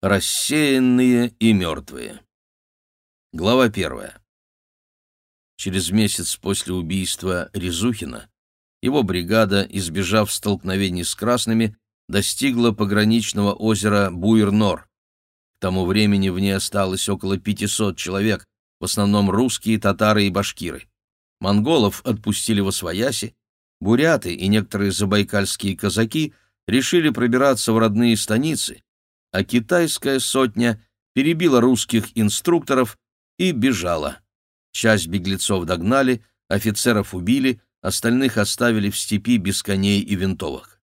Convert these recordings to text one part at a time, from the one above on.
Рассеянные и мертвые. Глава первая. Через месяц после убийства Резухина его бригада, избежав столкновений с красными, достигла пограничного озера Буйр-Нор. К тому времени в ней осталось около 500 человек, в основном русские, татары и башкиры. Монголов отпустили во свояси, буряты и некоторые забайкальские казаки решили пробираться в родные станицы, а китайская сотня перебила русских инструкторов и бежала. Часть беглецов догнали, офицеров убили, остальных оставили в степи без коней и винтовок.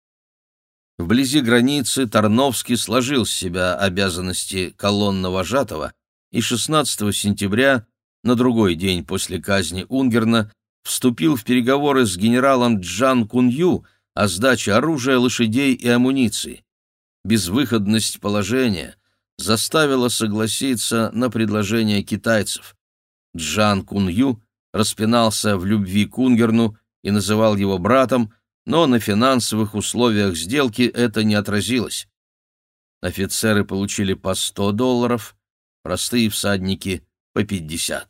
Вблизи границы Тарновский сложил с себя обязанности колонна-вожатого и 16 сентября, на другой день после казни Унгерна, вступил в переговоры с генералом Джан Кунью о сдаче оружия, лошадей и амуниции безвыходность положения заставила согласиться на предложение китайцев. Джан Кун Ю распинался в любви к Унгерну и называл его братом, но на финансовых условиях сделки это не отразилось. Офицеры получили по 100 долларов, простые всадники — по 50.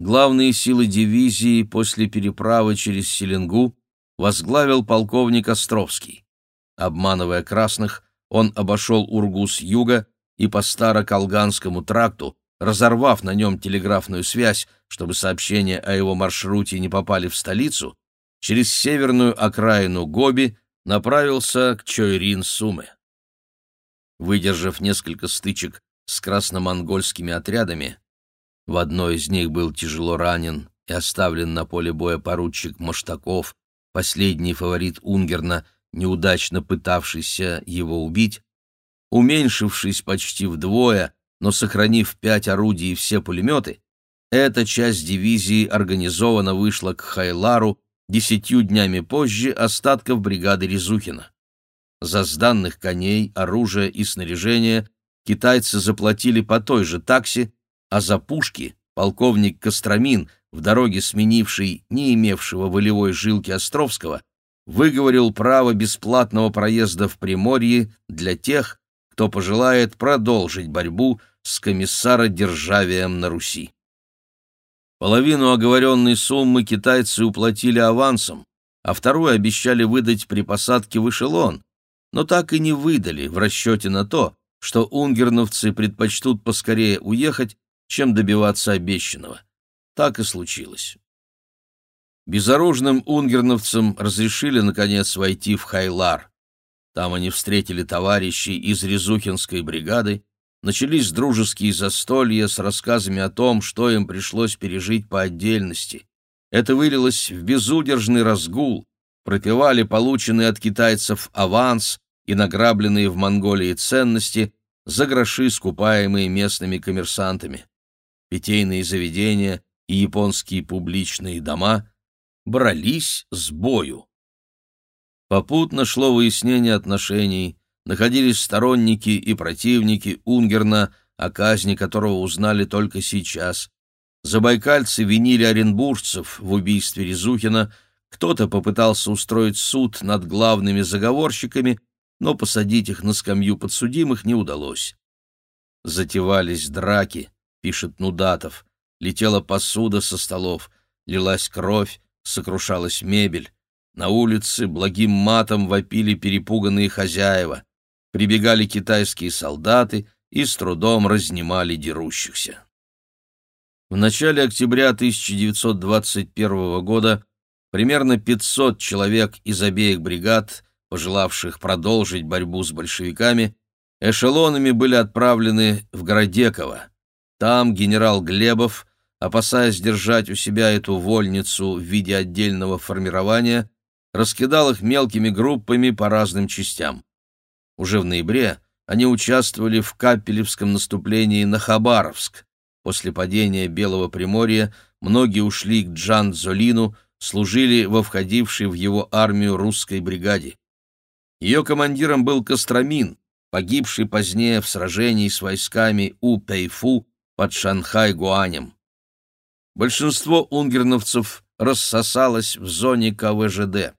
Главные силы дивизии после переправы через Селенгу возглавил полковник Островский. Обманывая красных, он обошел Ургу с юга и по Староколганскому тракту, разорвав на нем телеграфную связь, чтобы сообщения о его маршруте не попали в столицу, через северную окраину Гоби направился к Чойрин-Суме. Выдержав несколько стычек с красномонгольскими отрядами, в одной из них был тяжело ранен и оставлен на поле боя поручик Маштаков, последний фаворит Унгерна, неудачно пытавшийся его убить, уменьшившись почти вдвое, но сохранив пять орудий и все пулеметы, эта часть дивизии организованно вышла к Хайлару десятью днями позже остатков бригады Резухина. За сданных коней, оружие и снаряжение китайцы заплатили по той же таксе, а за пушки полковник Костромин, в дороге сменивший не имевшего волевой жилки Островского, выговорил право бесплатного проезда в Приморье для тех, кто пожелает продолжить борьбу с комиссародержавием на Руси. Половину оговоренной суммы китайцы уплатили авансом, а вторую обещали выдать при посадке в эшелон, но так и не выдали в расчете на то, что унгерновцы предпочтут поскорее уехать, чем добиваться обещанного. Так и случилось. Безоружным унгерновцам разрешили, наконец, войти в Хайлар. Там они встретили товарищей из Резухинской бригады, начались дружеские застолья с рассказами о том, что им пришлось пережить по отдельности. Это вылилось в безудержный разгул, пропивали полученные от китайцев аванс и награбленные в Монголии ценности за гроши, скупаемые местными коммерсантами. Питейные заведения и японские публичные дома брались с бою. Попутно шло выяснение отношений, находились сторонники и противники Унгерна, о казни которого узнали только сейчас. Забайкальцы винили оренбуржцев в убийстве Резухина, кто-то попытался устроить суд над главными заговорщиками, но посадить их на скамью подсудимых не удалось. Затевались драки, пишет Нудатов, летела посуда со столов, лилась кровь, сокрушалась мебель. На улице благим матом вопили перепуганные хозяева. Прибегали китайские солдаты и с трудом разнимали дерущихся. В начале октября 1921 года примерно 500 человек из обеих бригад, пожелавших продолжить борьбу с большевиками, эшелонами были отправлены в Городеково. Там генерал Глебов опасаясь держать у себя эту вольницу в виде отдельного формирования, раскидал их мелкими группами по разным частям. Уже в ноябре они участвовали в Капелевском наступлении на Хабаровск. После падения Белого Приморья многие ушли к Джан-Золину, служили во входившей в его армию русской бригаде. Ее командиром был Костромин, погибший позднее в сражении с войсками У Пэйфу под Шанхай-Гуанем. Большинство унгерновцев рассосалось в зоне КВЖД.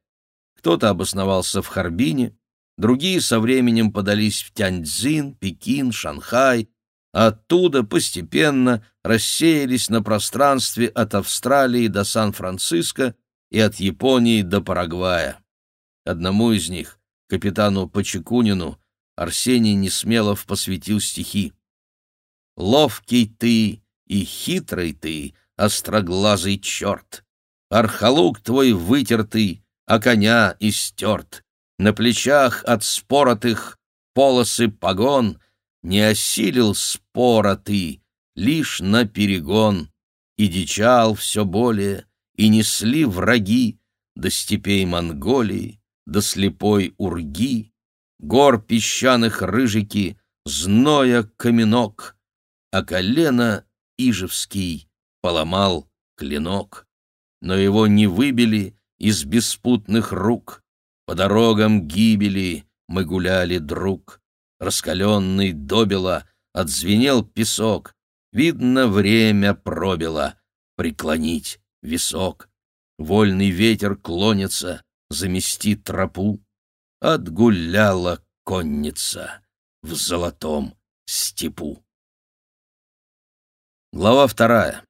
Кто-то обосновался в Харбине, другие со временем подались в Тяньцзин, Пекин, Шанхай, а оттуда постепенно рассеялись на пространстве от Австралии до Сан-Франциско и от Японии до Парагвая. Одному из них, капитану Почекунину, Арсений Несмелов посвятил стихи. «Ловкий ты и хитрый ты, остроглазый черт! Архалук твой вытертый, а коня истерт. На плечах от споротых полосы погон Не осилил спора ты, лишь на перегон. И дичал все более, и несли враги До степей Монголии, до слепой Урги, Гор песчаных рыжики, зноя каменок, А колено Ижевский поломал клинок. Но его не выбили из беспутных рук. По дорогам гибели мы гуляли, друг. Раскаленный добело отзвенел песок. Видно, время пробило преклонить висок. Вольный ветер клонится, замести тропу. Отгуляла конница в золотом степу. Глава вторая.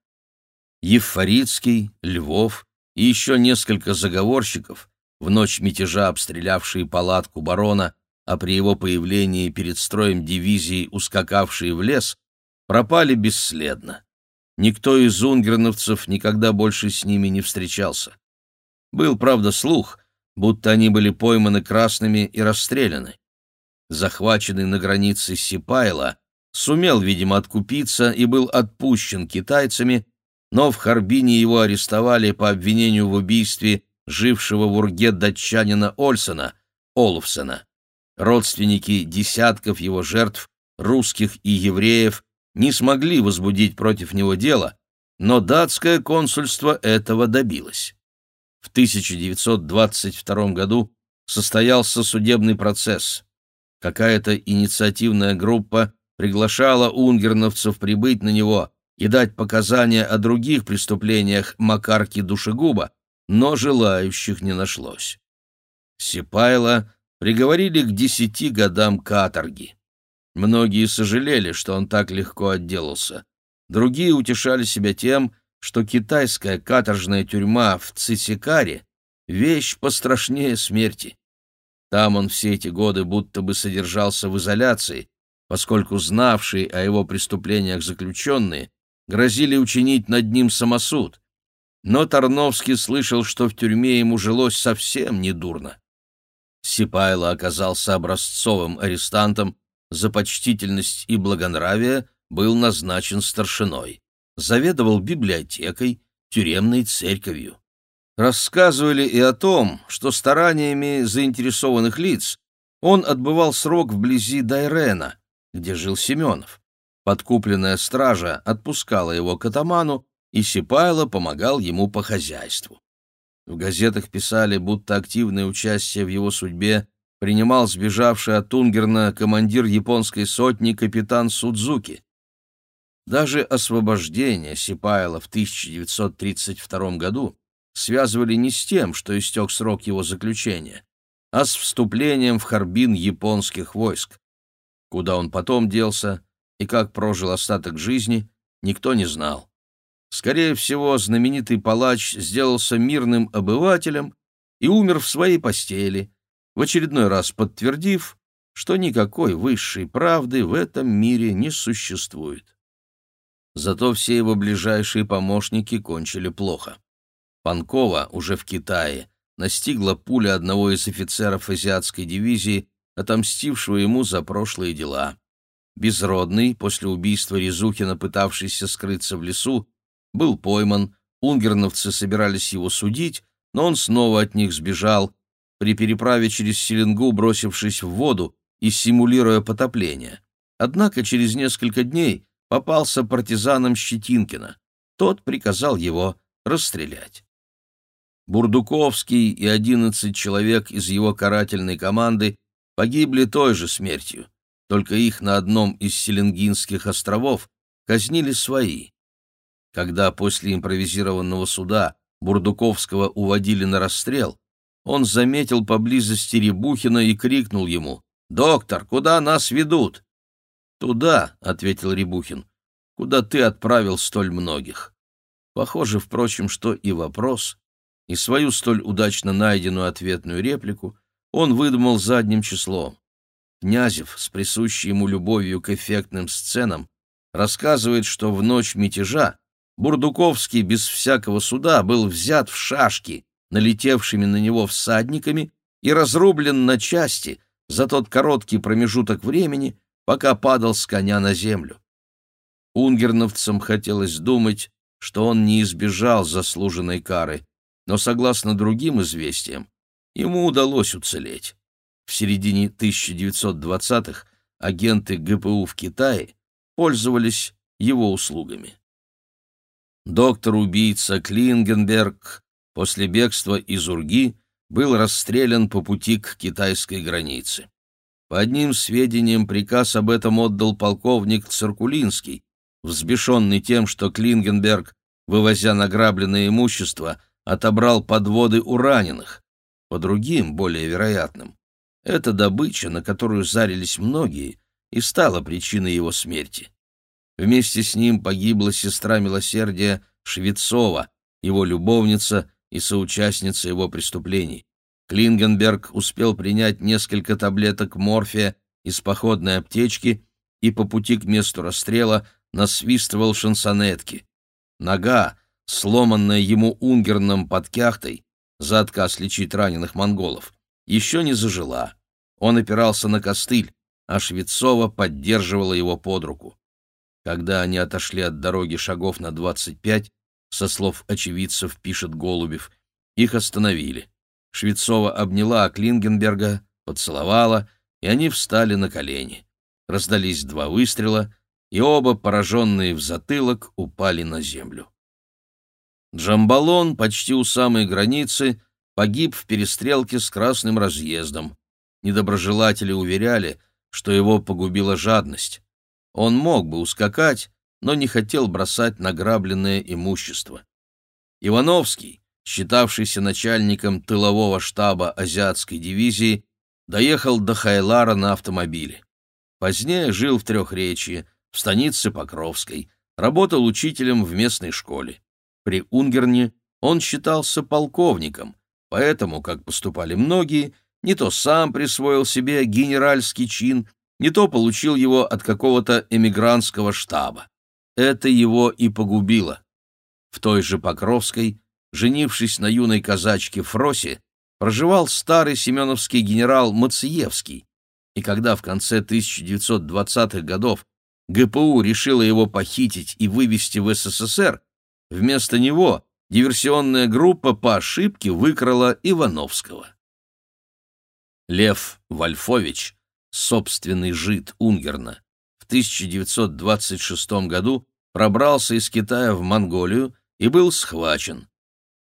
Евфорицкий, Львов и еще несколько заговорщиков, в ночь мятежа обстрелявшие палатку барона, а при его появлении перед строем дивизии ускакавшие в лес, пропали бесследно. Никто из унгерновцев никогда больше с ними не встречался. Был, правда, слух, будто они были пойманы красными и расстреляны. Захваченный на границе Сипайло сумел, видимо, откупиться и был отпущен китайцами, но в Харбине его арестовали по обвинению в убийстве жившего в Урге датчанина Ольсона, Олуфсена. Родственники десятков его жертв, русских и евреев, не смогли возбудить против него дело, но датское консульство этого добилось. В 1922 году состоялся судебный процесс. Какая-то инициативная группа приглашала унгерновцев прибыть на него и дать показания о других преступлениях Макарки Душегуба, но желающих не нашлось. Сипайло приговорили к десяти годам каторги. Многие сожалели, что он так легко отделался. Другие утешали себя тем, что китайская каторжная тюрьма в Цисикаре — вещь пострашнее смерти. Там он все эти годы будто бы содержался в изоляции, поскольку знавшие о его преступлениях заключенные грозили учинить над ним самосуд. Но Тарновский слышал, что в тюрьме ему жилось совсем недурно. Сипайло оказался образцовым арестантом, за почтительность и благонравие был назначен старшиной. Заведовал библиотекой, тюремной церковью. Рассказывали и о том, что стараниями заинтересованных лиц он отбывал срок вблизи Дайрена, где жил Семенов. Подкупленная стража отпускала его к атаману, и Сипайло помогал ему по хозяйству. В газетах писали, будто активное участие в его судьбе принимал сбежавший от Тунгерна командир японской сотни капитан Судзуки. Даже освобождение Сипайла в 1932 году связывали не с тем, что истек срок его заключения, а с вступлением в Харбин японских войск. Куда он потом делся и как прожил остаток жизни, никто не знал. Скорее всего, знаменитый палач сделался мирным обывателем и умер в своей постели, в очередной раз подтвердив, что никакой высшей правды в этом мире не существует. Зато все его ближайшие помощники кончили плохо. Панкова уже в Китае настигла пуля одного из офицеров азиатской дивизии отомстившего ему за прошлые дела. Безродный, после убийства Резухина, пытавшийся скрыться в лесу, был пойман, унгерновцы собирались его судить, но он снова от них сбежал, при переправе через Селенгу бросившись в воду и симулируя потопление. Однако через несколько дней попался партизанам Щетинкина. Тот приказал его расстрелять. Бурдуковский и одиннадцать человек из его карательной команды погибли той же смертью, только их на одном из Селенгинских островов казнили свои. Когда после импровизированного суда Бурдуковского уводили на расстрел, он заметил поблизости Рябухина и крикнул ему «Доктор, куда нас ведут?» «Туда», — ответил Рябухин, — «куда ты отправил столь многих». Похоже, впрочем, что и вопрос, и свою столь удачно найденную ответную реплику он выдумал задним числом. Князев, с присущей ему любовью к эффектным сценам, рассказывает, что в ночь мятежа Бурдуковский без всякого суда был взят в шашки налетевшими на него всадниками и разрублен на части за тот короткий промежуток времени, пока падал с коня на землю. Унгерновцам хотелось думать, что он не избежал заслуженной кары, но, согласно другим известиям, ему удалось уцелеть. В середине 1920-х агенты ГПУ в Китае пользовались его услугами. Доктор-убийца Клингенберг после бегства из Урги был расстрелян по пути к китайской границе. По одним сведениям, приказ об этом отдал полковник Циркулинский, взбешенный тем, что Клингенберг, вывозя награбленное имущество, отобрал подводы у раненых. По другим, более вероятным, эта добыча, на которую зарились многие, и стала причиной его смерти. Вместе с ним погибла сестра милосердия Швецова, его любовница и соучастница его преступлений. Клингенберг успел принять несколько таблеток морфия из походной аптечки и по пути к месту расстрела насвистывал шансонетки. Нога, сломанная ему унгерном под кяхтой, за отказ лечить раненых монголов, еще не зажила. Он опирался на костыль, а Швецова поддерживала его под руку. Когда они отошли от дороги шагов на двадцать пять, со слов очевидцев пишет Голубев, их остановили. Швецова обняла Клингенберга, поцеловала, и они встали на колени. Раздались два выстрела, и оба, пораженные в затылок, упали на землю. Джамбалон почти у самой границы погиб в перестрелке с Красным разъездом. Недоброжелатели уверяли, что его погубила жадность. Он мог бы ускакать, но не хотел бросать награбленное имущество. Ивановский, считавшийся начальником тылового штаба азиатской дивизии, доехал до Хайлара на автомобиле. Позднее жил в Трехречье, в станице Покровской, работал учителем в местной школе. При Унгерне он считался полковником, поэтому, как поступали многие, не то сам присвоил себе генеральский чин, не то получил его от какого-то эмигрантского штаба. Это его и погубило. В той же Покровской, женившись на юной казачке Фросе, проживал старый семеновский генерал Мациевский, и когда в конце 1920-х годов ГПУ решила его похитить и вывести в СССР, вместо него диверсионная группа по ошибке выкрала Ивановского. Лев Вольфович собственный жид Унгерна, в 1926 году пробрался из Китая в Монголию и был схвачен.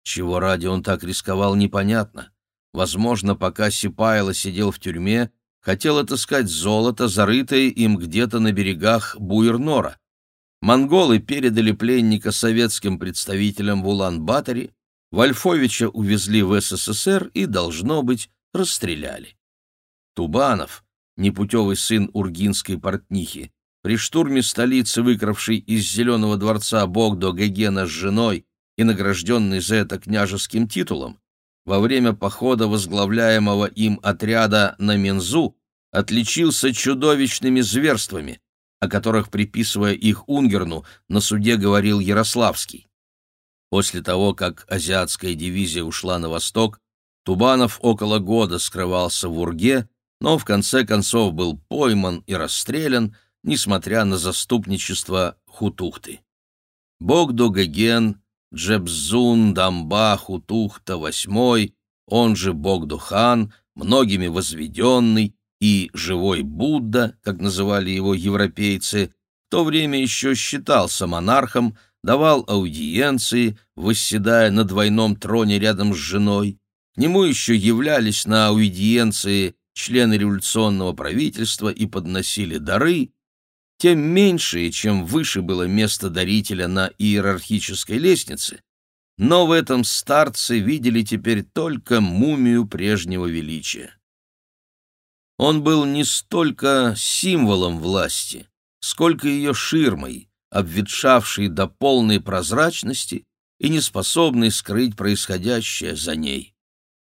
Чего ради он так рисковал, непонятно. Возможно, пока Сипайло сидел в тюрьме, хотел отыскать золото, зарытое им где-то на берегах Буйрнора. Монголы передали пленника советским представителям в Улан-Баторе, Вольфовича увезли в СССР и, должно быть, расстреляли. Тубанов, непутевый сын ургинской портнихи, при штурме столицы, выкравший из Зеленого дворца Богдо Гегена с женой и награжденный за это княжеским титулом, во время похода возглавляемого им отряда на Мензу отличился чудовищными зверствами, о которых, приписывая их Унгерну, на суде говорил Ярославский. После того, как азиатская дивизия ушла на восток, Тубанов около года скрывался в Урге, но в конце концов был пойман и расстрелян, несмотря на заступничество Хутухты. Богдо Геген, Джебзун Дамба Хутухта VIII, он же Богдо-хан, многими возведенный, и живой Будда, как называли его европейцы, в то время еще считался монархом, давал аудиенции, восседая на двойном троне рядом с женой. К нему еще являлись на аудиенции члены революционного правительства и подносили дары, тем меньше, чем выше было место дарителя на иерархической лестнице, но в этом старце видели теперь только мумию прежнего величия. Он был не столько символом власти, сколько ее ширмой, обветшавшей до полной прозрачности и не способной скрыть происходящее за ней.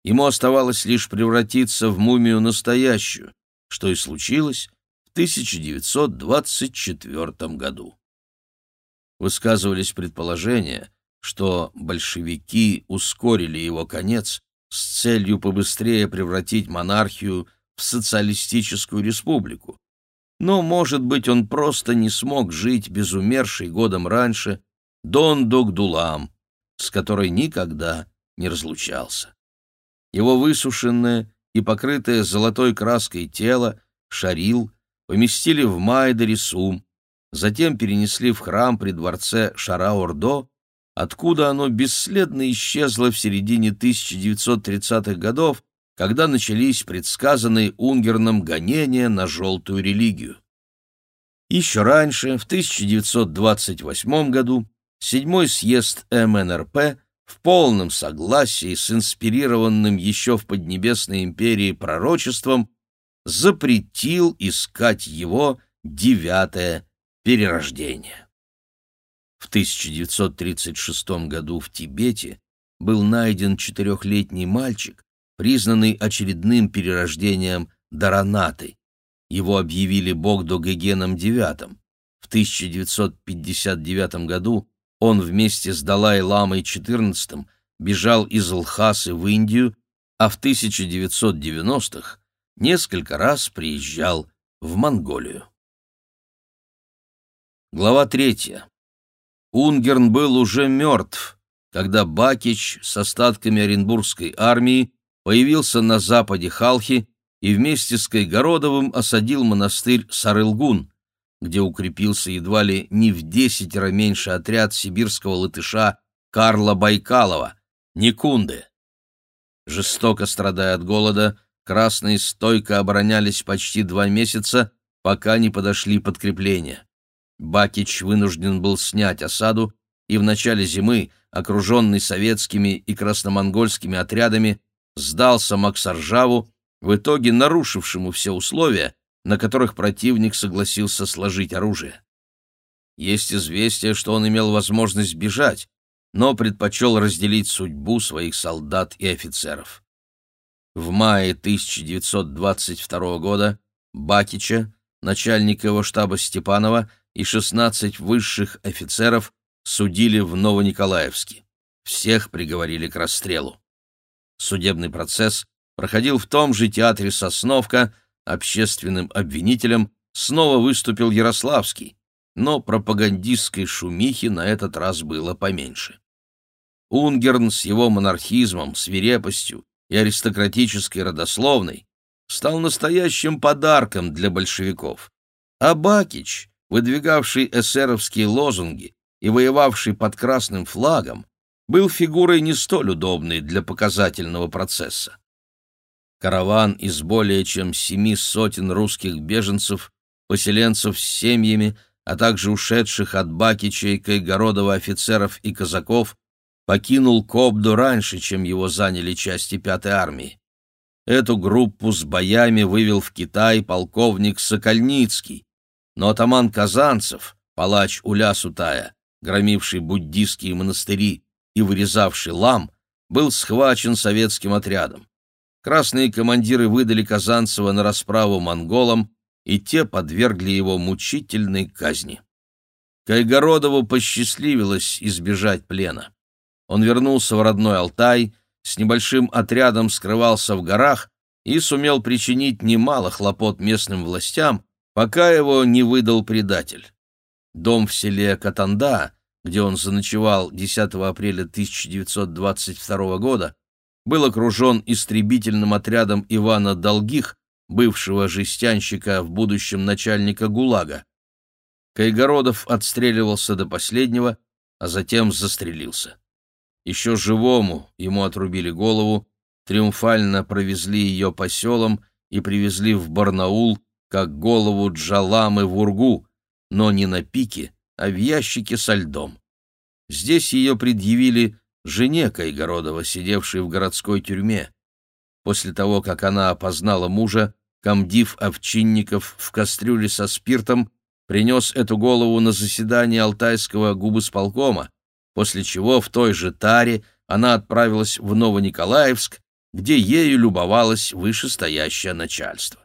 Ему оставалось лишь превратиться в мумию настоящую, что и случилось в 1924 году. Высказывались предположения, что большевики ускорили его конец с целью побыстрее превратить монархию в социалистическую республику. Но, может быть, он просто не смог жить без умершей годом раньше Дон Догдулам, с которой никогда не разлучался. Его высушенное и покрытое золотой краской тело Шарил поместили в Майдарисум, затем перенесли в храм при дворце Шараордо, откуда оно бесследно исчезло в середине 1930-х годов, когда начались предсказанные Унгерном гонения на желтую религию. Еще раньше, в 1928 году, седьмой съезд МНРП в полном согласии с инспирированным еще в Поднебесной империи пророчеством запретил искать его девятое перерождение. В 1936 году в Тибете был найден четырехлетний мальчик, признанный очередным перерождением Даранаты. Его объявили Богдо-Гегеном IX. В 1959 году он вместе с Далай-ламой XIV бежал из Лхасы в Индию, а в 1990-х несколько раз приезжал в Монголию. Глава третья. Унгерн был уже мертв, когда Бакич с остатками Оренбургской армии появился на западе Халхи и вместе с Кайгородовым осадил монастырь Сарылгун, где укрепился едва ли не в десятеро меньше отряд сибирского латыша Карла Байкалова, Никунды. Жестоко страдая от голода, красные стойко оборонялись почти два месяца, пока не подошли подкрепления. Бакич вынужден был снять осаду, и в начале зимы, окруженный советскими и красномонгольскими отрядами, сдался Максаржаву, в итоге нарушившему все условия, на которых противник согласился сложить оружие. Есть известие, что он имел возможность бежать, но предпочел разделить судьбу своих солдат и офицеров. В мае 1922 года Бакича, начальник его штаба Степанова и 16 высших офицеров судили в Новониколаевске. Всех приговорили к расстрелу. Судебный процесс проходил в том же театре «Сосновка», общественным обвинителем снова выступил Ярославский, но пропагандистской шумихи на этот раз было поменьше. Унгерн с его монархизмом, свирепостью и аристократической родословной стал настоящим подарком для большевиков. А Бакич, выдвигавший эсеровские лозунги и воевавший под красным флагом, был фигурой не столь удобной для показательного процесса. Караван из более чем семи сотен русских беженцев, поселенцев с семьями, а также ушедших от Бакича и Кайгородова офицеров и казаков, покинул Кобду раньше, чем его заняли части Пятой армии. Эту группу с боями вывел в Китай полковник Сокольницкий, но атаман Казанцев, палач Уля Сутая, громивший буддийские монастыри и вырезавший лам, был схвачен советским отрядом. Красные командиры выдали Казанцева на расправу монголам, и те подвергли его мучительной казни. Кайгородову посчастливилось избежать плена. Он вернулся в родной Алтай, с небольшим отрядом скрывался в горах и сумел причинить немало хлопот местным властям, пока его не выдал предатель. Дом в селе Катанда, где он заночевал 10 апреля 1922 года, был окружен истребительным отрядом Ивана Долгих, бывшего жестянщика в будущем начальника ГУЛАГа. Кайгородов отстреливался до последнего, а затем застрелился. Еще живому ему отрубили голову, триумфально провезли ее по селам и привезли в Барнаул, как голову Джаламы в Ургу, но не на пике, а в ящике со льдом. Здесь ее предъявили жене Кайгородова, сидевшей в городской тюрьме. После того, как она опознала мужа, комдив Овчинников в кастрюле со спиртом принес эту голову на заседание Алтайского губысполкома, после чего в той же таре она отправилась в Новониколаевск, где ею любовалось вышестоящее начальство.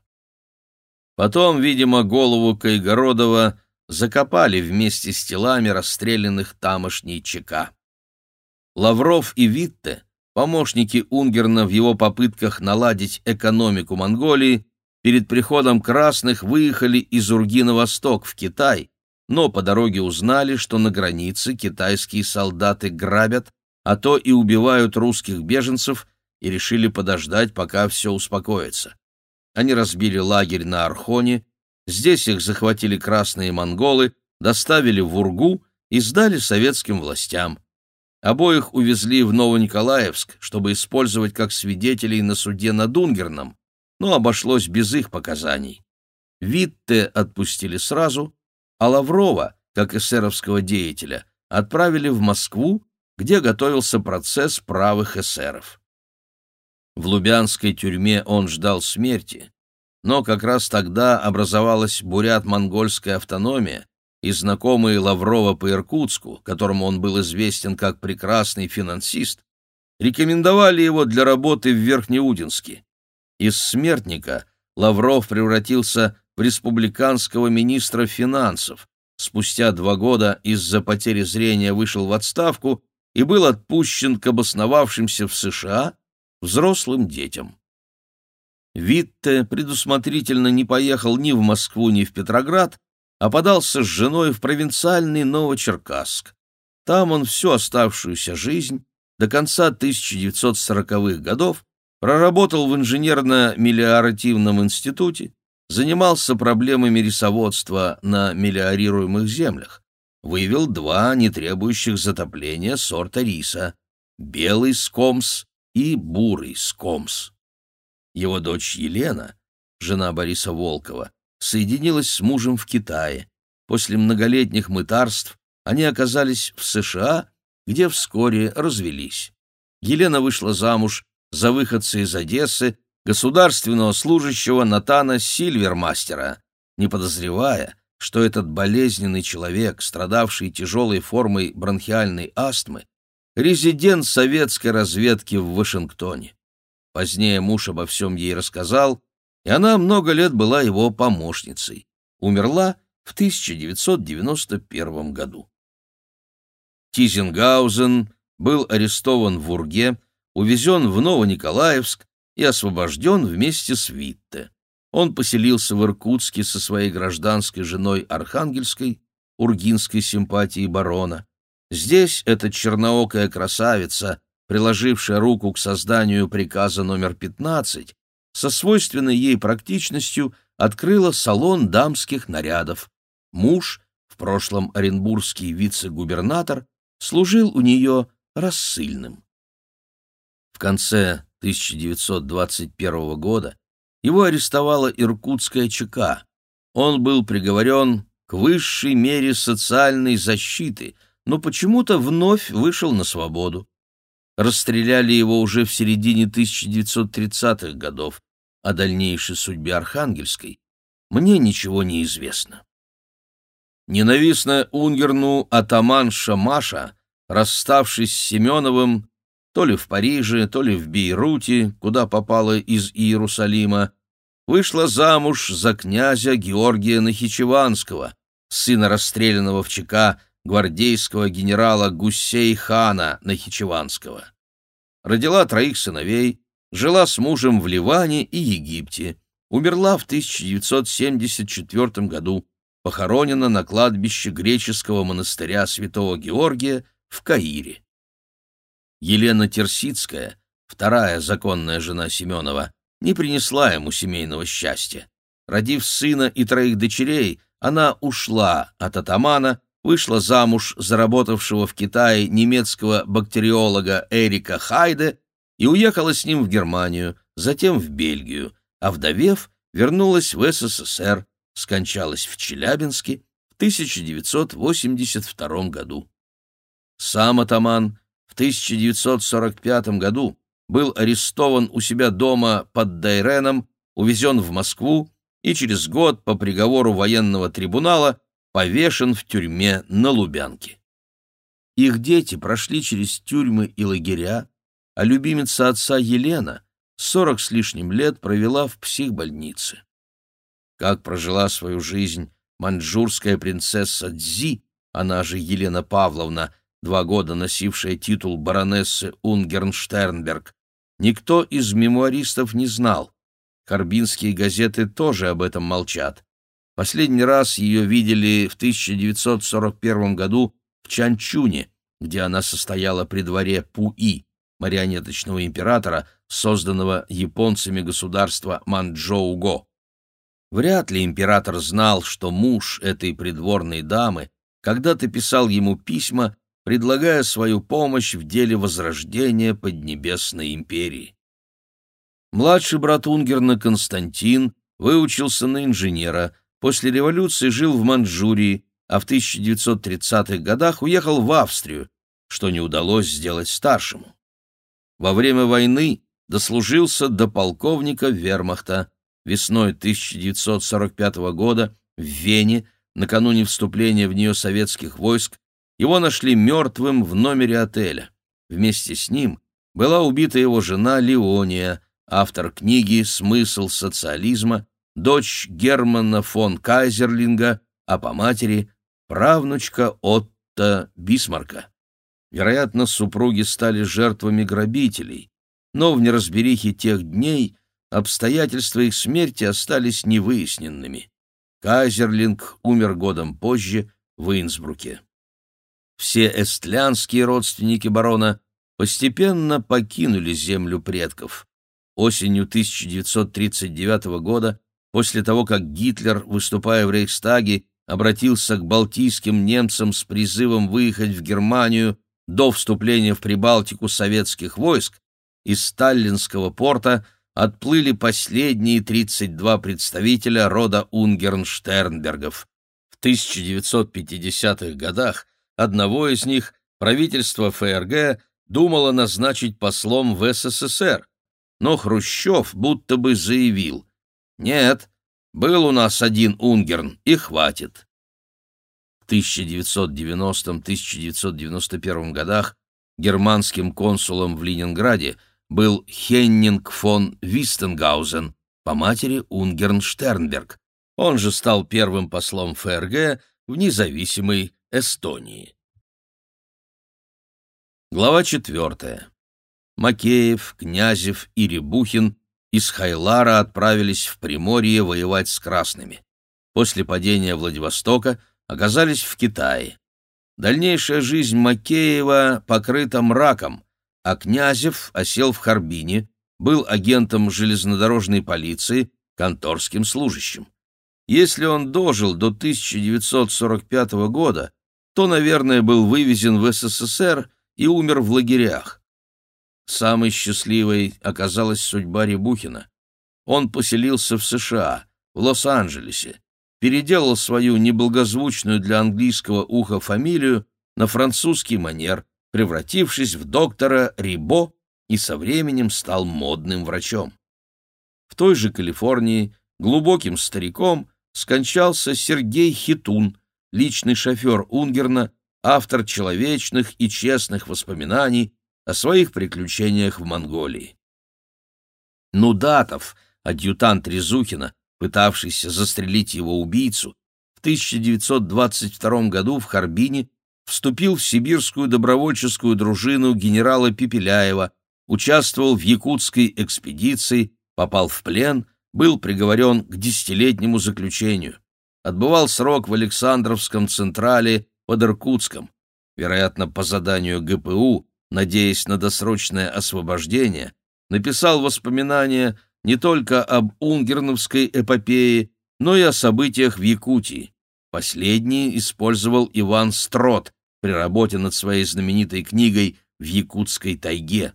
Потом, видимо, голову Кайгородова закопали вместе с телами расстрелянных тамошней ЧК. Лавров и Витте, помощники Унгерна в его попытках наладить экономику Монголии, перед приходом красных выехали из Урги на восток, в Китай, но по дороге узнали, что на границе китайские солдаты грабят, а то и убивают русских беженцев, и решили подождать, пока все успокоится. Они разбили лагерь на Архоне, здесь их захватили красные монголы, доставили в Ургу и сдали советским властям. Обоих увезли в Новониколаевск, чтобы использовать как свидетелей на суде над Унгерном, но обошлось без их показаний. Витте отпустили сразу, а Лаврова, как эсеровского деятеля, отправили в Москву, где готовился процесс правых эсеров. В Лубянской тюрьме он ждал смерти, но как раз тогда образовалась бурят-монгольская автономия, и знакомые Лаврова по Иркутску, которому он был известен как прекрасный финансист, рекомендовали его для работы в Верхнеудинске. Из смертника Лавров превратился в республиканского министра финансов, спустя два года из-за потери зрения вышел в отставку и был отпущен к обосновавшимся в США взрослым детям. Витте предусмотрительно не поехал ни в Москву, ни в Петроград, а подался с женой в провинциальный Новочеркасск. Там он всю оставшуюся жизнь, до конца 1940-х годов, проработал в инженерно-мелиоративном институте, занимался проблемами рисоводства на мелиорируемых землях, выявил два не требующих затопления сорта риса — белый скомс и бурый скомс. Его дочь Елена, жена Бориса Волкова, соединилась с мужем в Китае. После многолетних мытарств они оказались в США, где вскоре развелись. Елена вышла замуж за выходца из Одессы, государственного служащего Натана Сильвермастера, не подозревая, что этот болезненный человек, страдавший тяжелой формой бронхиальной астмы, резидент советской разведки в Вашингтоне. Позднее муж обо всем ей рассказал, и она много лет была его помощницей. Умерла в 1991 году. Тизенгаузен был арестован в Урге, увезен в Новониколаевск и освобожден вместе с Витте. Он поселился в Иркутске со своей гражданской женой Архангельской, ургинской симпатии барона. Здесь эта черноокая красавица, приложившая руку к созданию приказа номер 15, со свойственной ей практичностью открыла салон дамских нарядов. Муж, в прошлом оренбургский вице-губернатор, служил у нее рассыльным. В конце 1921 года его арестовала иркутская ЧК. Он был приговорен к высшей мере социальной защиты, но почему-то вновь вышел на свободу. Расстреляли его уже в середине 1930-х годов, о дальнейшей судьбе Архангельской мне ничего не известно. Ненавистная Унгерну атаманша Маша, расставшись с Семеновым, то ли в Париже, то ли в Бейруте, куда попала из Иерусалима, вышла замуж за князя Георгия Нахичеванского, сына расстрелянного в ЧК гвардейского генерала Гусей-хана Нахичеванского. Родила троих сыновей, жила с мужем в Ливане и Египте, умерла в 1974 году, похоронена на кладбище греческого монастыря святого Георгия в Каире. Елена Терсицкая, вторая законная жена Семенова, не принесла ему семейного счастья. Родив сына и троих дочерей, она ушла от атамана, вышла замуж заработавшего в Китае немецкого бактериолога Эрика Хайде и уехала с ним в Германию, затем в Бельгию, а вдовев, вернулась в СССР, скончалась в Челябинске в 1982 году. Сам атаман в 1945 году был арестован у себя дома под Дайреном, увезен в Москву и через год по приговору военного трибунала повешен в тюрьме на Лубянке. Их дети прошли через тюрьмы и лагеря, а любимица отца Елена сорок с лишним лет провела в психбольнице. Как прожила свою жизнь маньчжурская принцесса Дзи, она же Елена Павловна, два года носившая титул баронессы Унгернштернберг, никто из мемуаристов не знал. Харбинские газеты тоже об этом молчат. Последний раз ее видели в 1941 году в Чанчуне, где она состояла при дворе Пуи, марионеточного императора, созданного японцами государства Манчжоу-го. Вряд ли император знал, что муж этой придворной дамы когда-то писал ему письма, предлагая свою помощь в деле возрождения Поднебесной империи. Младший брат Унгерна Константин выучился на инженера, после революции жил в Манчжурии, а в 1930-х годах уехал в Австрию, что не удалось сделать старшему. Во время войны дослужился до полковника вермахта. Весной 1945 года в Вене, накануне вступления в нее советских войск, его нашли мертвым в номере отеля. Вместе с ним была убита его жена Леония, автор книги «Смысл социализма», дочь Германа фон Кайзерлинга, а по матери правнучка Отто Бисмарка. Вероятно, супруги стали жертвами грабителей, но в неразберихе тех дней обстоятельства их смерти остались невыясненными. Кайзерлинг умер годом позже в Инсбруке. Все эстлянские родственники барона постепенно покинули землю предков. Осенью 1939 года, после того, как Гитлер, выступая в Рейхстаге, обратился к балтийским немцам с призывом выехать в Германию до вступления в Прибалтику советских войск, из Сталинского порта отплыли последние 32 представителя рода Унгернштернбергов. В 1950-х годах одного из них правительство ФРГ думало назначить послом в СССР, но Хрущев будто бы заявил «Нет, был у нас один Унгерн, и хватит». В 1990-1991 годах германским консулом в Ленинграде был Хеннинг фон Вистенгаузен, по матери Унгерн Штернберг. Он же стал первым послом ФРГ в независимой Эстонии. Глава четвертая. Макеев, Князев и Рябухин из Хайлара отправились в Приморье воевать с красными. После падения Владивостока оказались в Китае. Дальнейшая жизнь Макеева покрыта мраком, а Князев осел в Харбине, был агентом железнодорожной полиции, конторским служащим. Если он дожил до 1945 года, то, наверное, был вывезен в СССР и умер в лагерях. Самой счастливой оказалась судьба Рябухина. Он поселился в США, в Лос-Анджелесе, переделал свою неблагозвучную для английского уха фамилию на французский манер, превратившись в доктора Рибо и со временем стал модным врачом. В той же Калифорнии глубоким стариком скончался Сергей Хитун, личный шофер Унгерна, автор человечных и честных воспоминаний о своих приключениях в Монголии. Нудатов, адъютант Резухина, пытавшийся застрелить его убийцу, в 1922 году в Харбине вступил в сибирскую добровольческую дружину генерала Пепеляева, участвовал в якутской экспедиции, попал в плен, был приговорен к десятилетнему заключению. Отбывал срок в Александровском Централе под Иркутском. Вероятно, по заданию ГПУ, надеясь на досрочное освобождение, написал воспоминания не только об унгерновской эпопее, но и о событиях в Якутии. Последние использовал Иван Строт при работе над своей знаменитой книгой «В якутской тайге».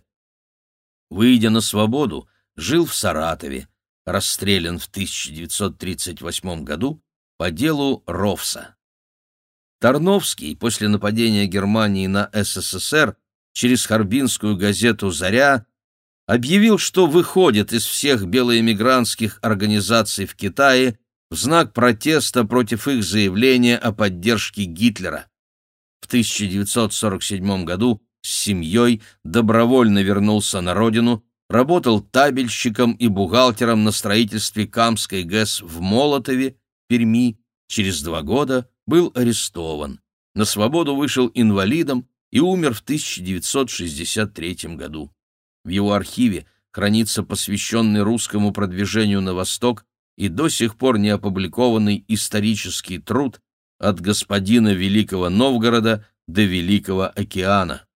Выйдя на свободу, жил в Саратове, расстрелян в 1938 году по делу Ровса. Тарновский после нападения Германии на СССР через Харбинскую газету «Заря» объявил, что выходит из всех белоэмигрантских организаций в Китае в знак протеста против их заявления о поддержке Гитлера. В 1947 году с семьей добровольно вернулся на родину, работал табельщиком и бухгалтером на строительстве Камской ГЭС в Молотове, Перми, через два года был арестован. На свободу вышел инвалидом и умер в 1963 году. В его архиве хранится посвященный русскому продвижению на восток и до сих пор не опубликованный исторический труд «От господина Великого Новгорода до Великого океана».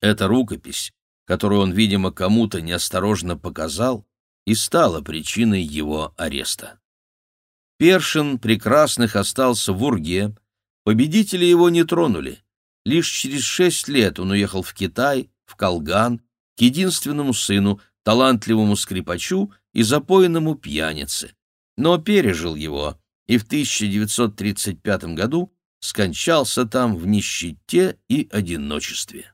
Эта рукопись, которую он, видимо, кому-то неосторожно показал, и стала причиной его ареста. Першин прекрасных остался в Урге, победители его не тронули. Лишь через шесть лет он уехал в Китай, в Колган, к единственному сыну, талантливому скрипачу и запойному пьянице. Но пережил его и в 1935 году скончался там в нищете и одиночестве.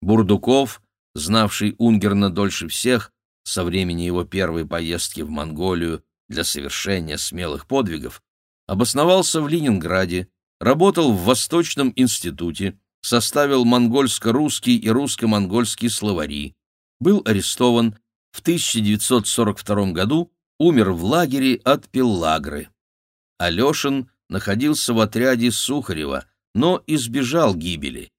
Бурдуков, знавший Унгерна дольше всех, со времени его первой поездки в Монголию для совершения смелых подвигов, обосновался в Ленинграде, работал в Восточном институте, составил монгольско-русский и русско-монгольский словари, был арестован, в 1942 году умер в лагере от Пеллагры. Алешин находился в отряде Сухарева, но избежал гибели.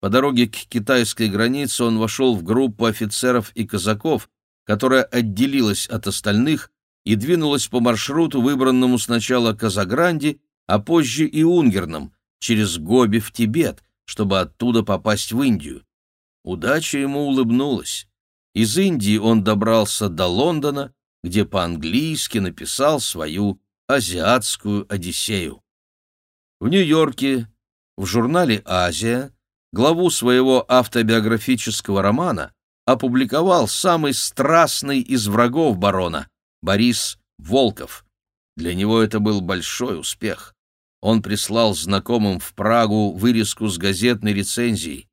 По дороге к китайской границе он вошел в группу офицеров и казаков, которая отделилась от остальных и двинулась по маршруту, выбранному сначала Казагранди, а позже и Унгерном, через Гоби в Тибет, чтобы оттуда попасть в Индию. Удача ему улыбнулась. Из Индии он добрался до Лондона, где по-английски написал свою «Азиатскую Одиссею». В Нью-Йорке, в журнале «Азия» главу своего автобиографического романа опубликовал самый страстный из врагов барона Борис Волков. Для него это был большой успех. Он прислал знакомым в Прагу вырезку с газетной рецензией.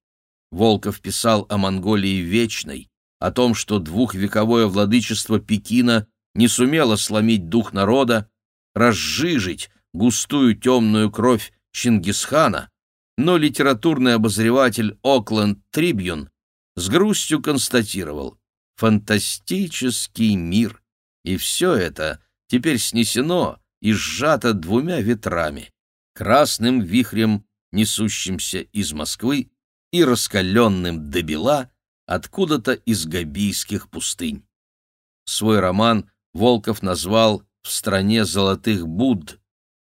Волков писал о Монголии вечной, о том, что двухвековое владычество Пекина не сумело сломить дух народа, разжижить густую темную кровь Чингисхана, но литературный обозреватель Окленд Трибьюн с грустью констатировал «фантастический мир», и все это теперь снесено и сжато двумя ветрами — красным вихрем, несущимся из Москвы, и раскаленным до бела откуда-то из габийских пустынь. Свой роман Волков назвал «В стране золотых Будд»,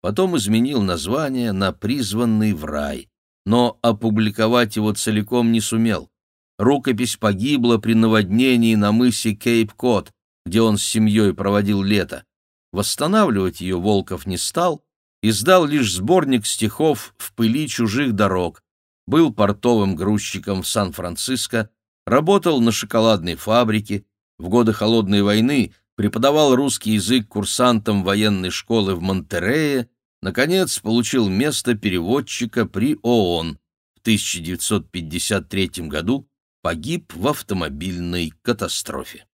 потом изменил название на «Призванный в рай» но опубликовать его целиком не сумел. Рукопись погибла при наводнении на мысе Кейп-Кот, где он с семьей проводил лето. Восстанавливать ее Волков не стал, издал лишь сборник стихов «В пыли чужих дорог», был портовым грузчиком в Сан-Франциско, работал на шоколадной фабрике, в годы Холодной войны преподавал русский язык курсантам военной школы в Монтерее, наконец, получил место переводчика при ООН. В 1953 году погиб в автомобильной катастрофе.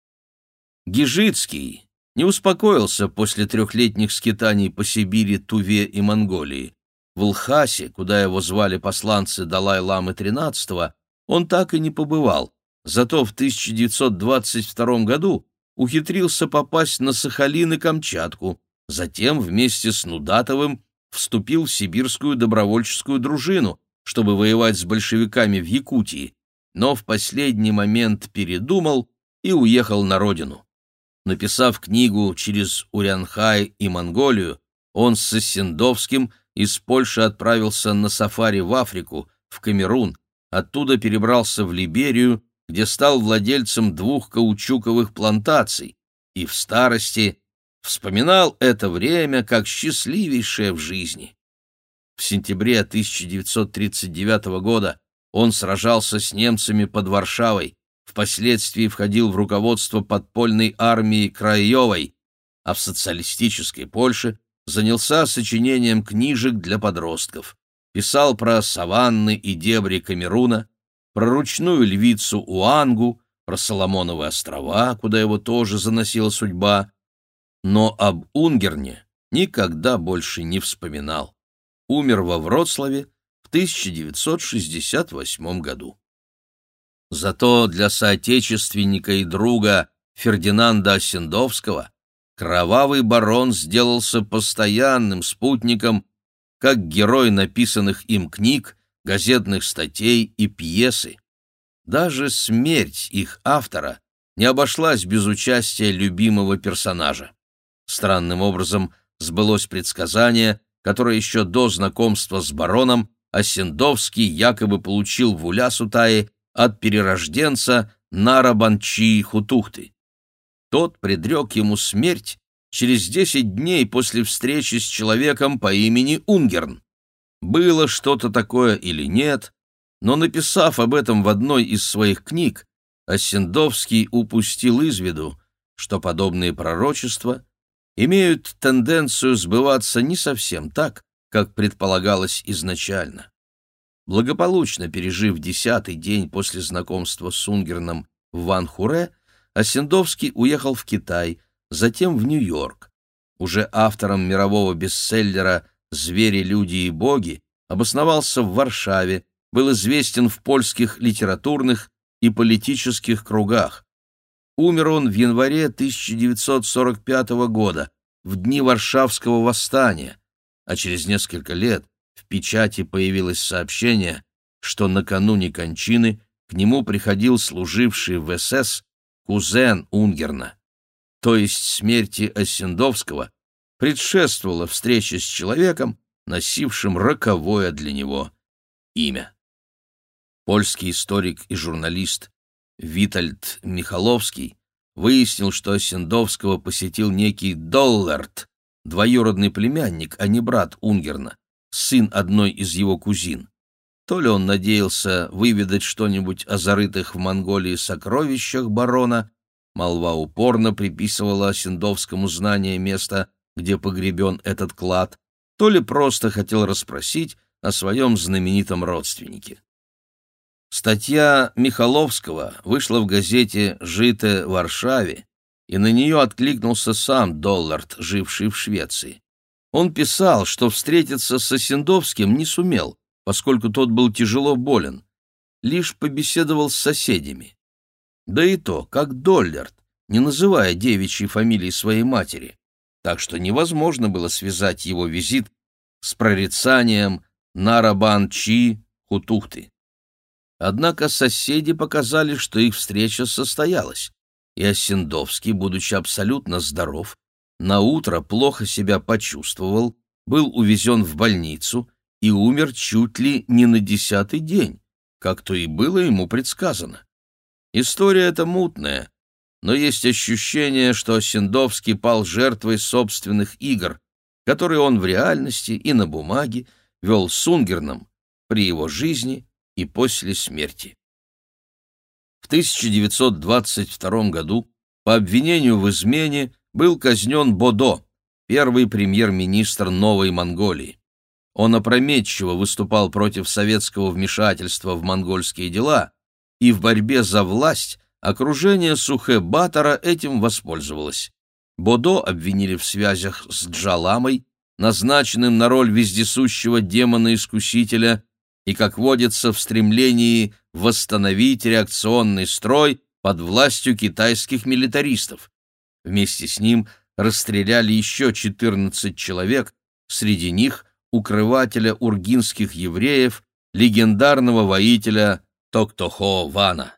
Гижицкий не успокоился после трехлетних скитаний по Сибири, Туве и Монголии. В Лхасе, куда его звали посланцы Далай-ламы XIII, он так и не побывал, зато в 1922 году ухитрился попасть на Сахалин и Камчатку, Затем вместе с Нудатовым вступил в сибирскую добровольческую дружину, чтобы воевать с большевиками в Якутии, но в последний момент передумал и уехал на родину. Написав книгу «Через Урянхай и Монголию», он с Сосендовским из Польши отправился на сафари в Африку, в Камерун, оттуда перебрался в Либерию, где стал владельцем двух каучуковых плантаций и в старости вспоминал это время как счастливейшее в жизни. В сентябре 1939 года он сражался с немцами под Варшавой, впоследствии входил в руководство подпольной армии Краевой, а в социалистической Польше занялся сочинением книжек для подростков, писал про саванны и дебри Камеруна, про ручную львицу Уангу, про Соломоновы острова, куда его тоже заносила судьба, но об Унгерне никогда больше не вспоминал. Умер во Вроцлаве в 1968 году. Зато для соотечественника и друга Фердинанда Осендовского кровавый барон сделался постоянным спутником как герой написанных им книг, газетных статей и пьесы. Даже смерть их автора не обошлась без участия любимого персонажа. Странным образом сбылось предсказание, которое еще до знакомства с бароном Осендовский якобы получил в Улясутае от перерожденца Нарабанчи Хутухты. Тот предрек ему смерть через десять дней после встречи с человеком по имени Унгерн. Было что-то такое или нет, но, написав об этом в одной из своих книг, Осендовский упустил из виду, что подобные пророчества имеют тенденцию сбываться не совсем так, как предполагалось изначально. Благополучно пережив десятый день после знакомства с Унгерном в Ванхуре, Осендовский уехал в Китай, затем в Нью-Йорк. Уже автором мирового бестселлера «Звери, люди и боги» обосновался в Варшаве, был известен в польских литературных и политических кругах. Умер он в январе 1945 года, в дни Варшавского восстания, а через несколько лет в печати появилось сообщение, что накануне кончины к нему приходил служивший в СС кузен Унгерна то есть смерти Осендовского, предшествовала встреча с человеком, носившим роковое для него имя. Польский историк и журналист Витальд Михаловский выяснил, что Осендовского посетил некий Доллард, двоюродный племянник, а не брат Унгерна, сын одной из его кузин. То ли он надеялся выведать что-нибудь о зарытых в Монголии сокровищах барона, Молва упорно приписывала Осендовскому знание места, где погребен этот клад, то ли просто хотел расспросить о своем знаменитом родственнике. Статья Михаловского вышла в газете «Жите в Варшаве», и на нее откликнулся сам Доллард, живший в Швеции. Он писал, что встретиться с Осендовским не сумел, поскольку тот был тяжело болен, лишь побеседовал с соседями. Да и то, как Доллард, не называя девичьей фамилии своей матери, так что невозможно было связать его визит с прорицанием Нарабан-Чи Хутухты. Однако соседи показали, что их встреча состоялась, и Осендовский, будучи абсолютно здоров, наутро плохо себя почувствовал, был увезен в больницу и умер чуть ли не на десятый день, как то и было ему предсказано. История эта мутная, но есть ощущение, что Сендовский пал жертвой собственных игр, которые он в реальности и на бумаге вел с Унгерном при его жизни и после смерти. В 1922 году по обвинению в измене был казнен Бодо, первый премьер-министр Новой Монголии. Он опрометчиво выступал против советского вмешательства в монгольские дела и в борьбе за власть окружение Сухэ-Батора этим воспользовалось. Бодо обвинили в связях с Джаламой, назначенным на роль вездесущего демона-искусителя и, как водится, в стремлении восстановить реакционный строй под властью китайских милитаристов. Вместе с ним расстреляли еще 14 человек, среди них укрывателя ургинских евреев, легендарного воителя Токтохо Вана.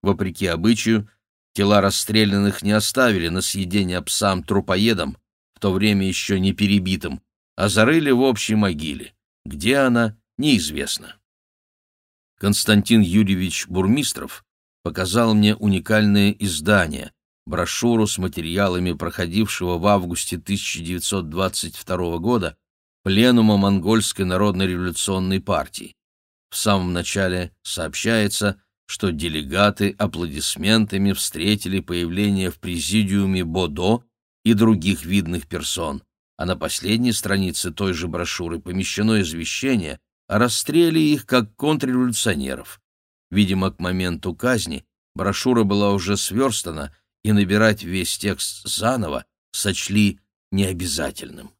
Вопреки обычаю, тела расстрелянных не оставили на съедение псам-трупоедам, в то время еще не перебитым, а зарыли в общей могиле. Где она, неизвестно. Константин Юрьевич Бурмистров показал мне уникальное издание, брошюру с материалами проходившего в августе 1922 года Пленума Монгольской народно-революционной партии. В самом начале сообщается, что делегаты аплодисментами встретили появление в президиуме Бодо и других видных персон, а на последней странице той же брошюры помещено извещение о расстреле их как контрреволюционеров. Видимо, к моменту казни брошюра была уже сверстана, и набирать весь текст заново сочли необязательным.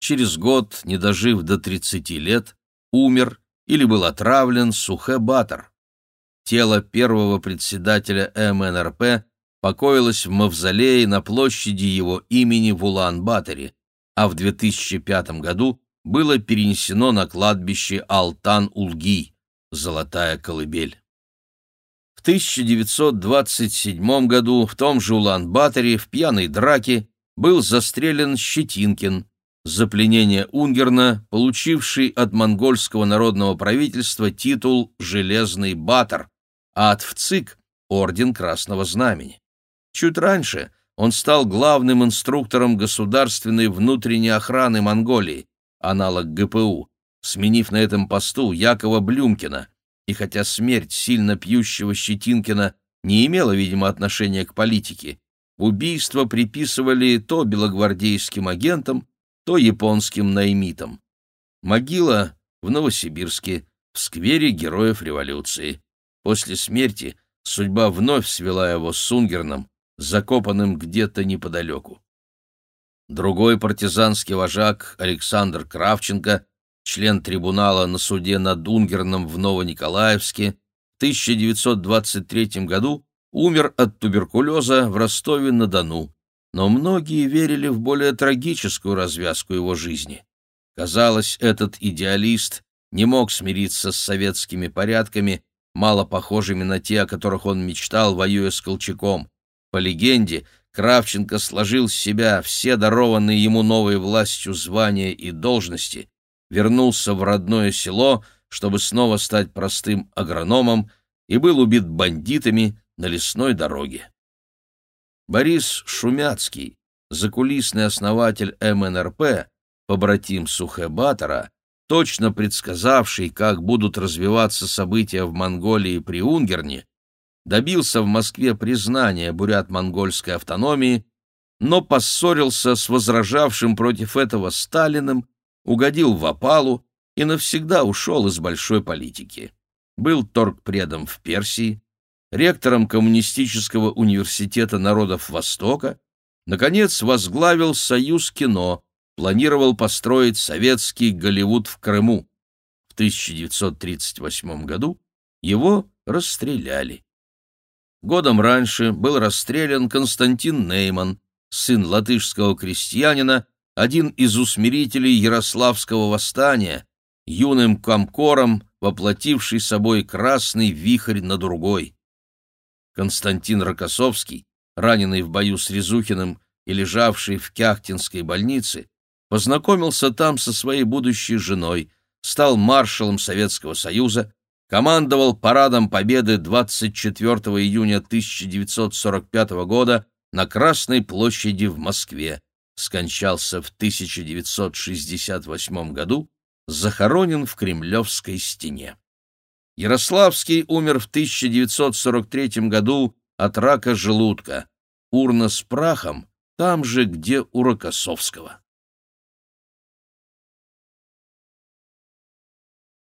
Через год, не дожив до 30 лет, умер или был отравлен Сухе Батор. Тело первого председателя МНРП покоилось в мавзолее на площади его имени в Улан-Баторе, а в 2005 году было перенесено на кладбище Алтан-Улги, Золотая колыбель. В 1927 году в том же Улан-Баторе в пьяной драке был застрелен Щетинкин, за пленение Унгерна, получивший от монгольского народного правительства титул «Железный Батор», а от ВЦИК — Орден Красного Знамени. Чуть раньше он стал главным инструктором государственной внутренней охраны Монголии, аналог ГПУ, сменив на этом посту Якова Блюмкина, и хотя смерть сильно пьющего Щетинкина не имела, видимо, отношения к политике, убийство приписывали то белогвардейским агентам, то японским наймитам. Могила в Новосибирске, в сквере Героев Революции. После смерти судьба вновь свела его с Сунгерном, закопанным где-то неподалеку. Другой партизанский вожак Александр Кравченко, член трибунала на суде над Унгерном в Новониколаевске, в 1923 году умер от туберкулеза в Ростове-на-Дону, но многие верили в более трагическую развязку его жизни. Казалось, этот идеалист не мог смириться с советскими порядками, мало похожими на те, о которых он мечтал, воюя с Колчаком. По легенде, Кравченко сложил с себя все дарованные ему новой властью звания и должности, вернулся в родное село, чтобы снова стать простым агрономом, и был убит бандитами на лесной дороге. Борис Шумяцкий, закулисный основатель МНРП, побратим Сухебатора, точно предсказавший, как будут развиваться события в Монголии при Унгерне, добился в Москве признания бурят-монгольской автономии, но поссорился с возражавшим против этого Сталиным, угодил в опалу и навсегда ушел из большой политики. Был торгпредом в Персии, ректором Коммунистического университета народов Востока, наконец возглавил Союз кино, планировал построить советский Голливуд в Крыму. В 1938 году его расстреляли. Годом раньше был расстрелян Константин Нейман, сын латышского крестьянина, один из усмирителей Ярославского восстания, юным комкором, воплотивший собой красный вихрь на другой. Константин Рокоссовский, раненый в бою с Резухиным и лежавший в Кяхтинской больнице, познакомился там со своей будущей женой, стал маршалом Советского Союза, командовал парадом Победы 24 июня 1945 года на Красной площади в Москве, скончался в 1968 году, захоронен в Кремлевской стене. Ярославский умер в 1943 году от рака желудка. Урна с прахом там же, где у Рокоссовского.